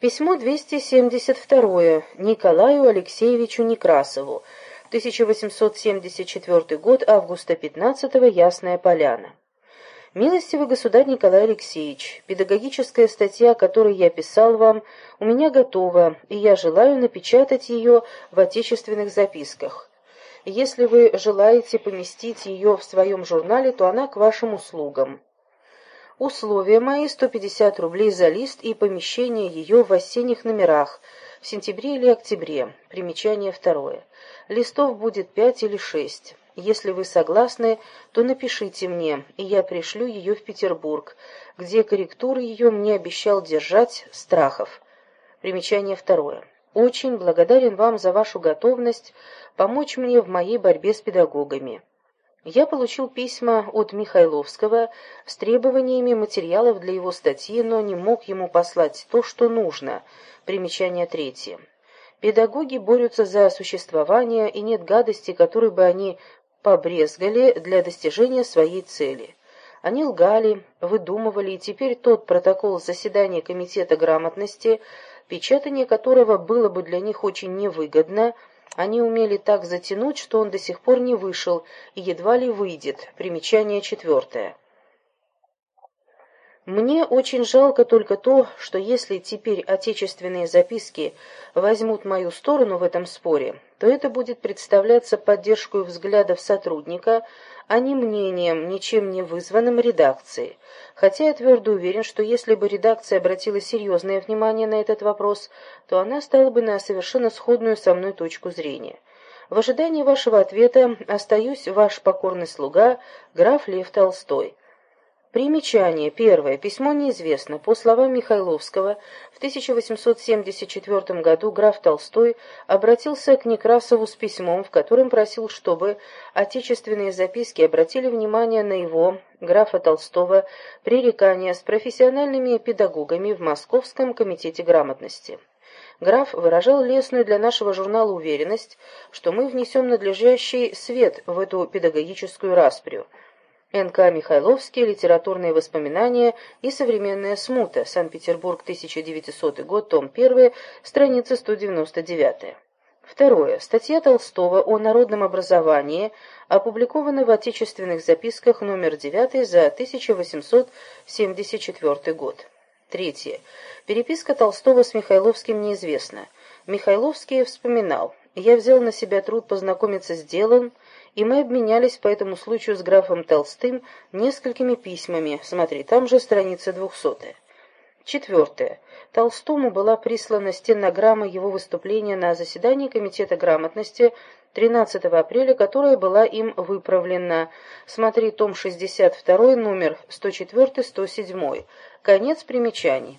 Письмо 272 Николаю Алексеевичу Некрасову. 1874 год, августа 15 -го, Ясная Поляна. Милостивый государь Николай Алексеевич, педагогическая статья, которую я писал вам, у меня готова, и я желаю напечатать ее в отечественных записках. Если вы желаете поместить ее в своем журнале, то она к вашим услугам. Условия мои 150 рублей за лист и помещение ее в осенних номерах в сентябре или октябре. Примечание второе. Листов будет пять или шесть. Если вы согласны, то напишите мне, и я пришлю ее в Петербург, где корректуры ее мне обещал держать Страхов. Примечание второе. Очень благодарен вам за вашу готовность помочь мне в моей борьбе с педагогами. Я получил письма от Михайловского с требованиями материалов для его статьи, но не мог ему послать то, что нужно. Примечание третье. Педагоги борются за существование, и нет гадости, которой бы они побрезгали для достижения своей цели. Они лгали, выдумывали, и теперь тот протокол заседания Комитета грамотности, печатание которого было бы для них очень невыгодно, они умели так затянуть, что он до сих пор не вышел и едва ли выйдет. Примечание четвертое. Мне очень жалко только то, что если теперь отечественные записки возьмут мою сторону в этом споре, то это будет представляться поддержкой взглядов сотрудника, а не мнением, ничем не вызванным редакции. Хотя я твердо уверен, что если бы редакция обратила серьезное внимание на этот вопрос, то она стала бы на совершенно сходную со мной точку зрения. В ожидании вашего ответа остаюсь ваш покорный слуга, граф Лев Толстой. Примечание. Первое. Письмо неизвестно. По словам Михайловского, в 1874 году граф Толстой обратился к Некрасову с письмом, в котором просил, чтобы отечественные записки обратили внимание на его, графа Толстого, пререкания с профессиональными педагогами в Московском комитете грамотности. Граф выражал лестную для нашего журнала уверенность, что мы внесем надлежащий свет в эту педагогическую расприю. Н.К. Михайловский. Литературные воспоминания и современная смута. Санкт-Петербург, 1900 год, том 1, страница 199. Второе. Статья Толстого о народном образовании опубликована в отечественных записках номер 9 за 1874 год. Третье. Переписка Толстого с Михайловским неизвестна. Михайловский вспоминал. «Я взял на себя труд познакомиться с делом, и мы обменялись по этому случаю с графом Толстым несколькими письмами. Смотри, там же страница двухсотая. Четвертое. Толстому была прислана стенограмма его выступления на заседании Комитета грамотности 13 апреля, которая была им выправлена. Смотри том 62, номер 104-107. Конец примечаний.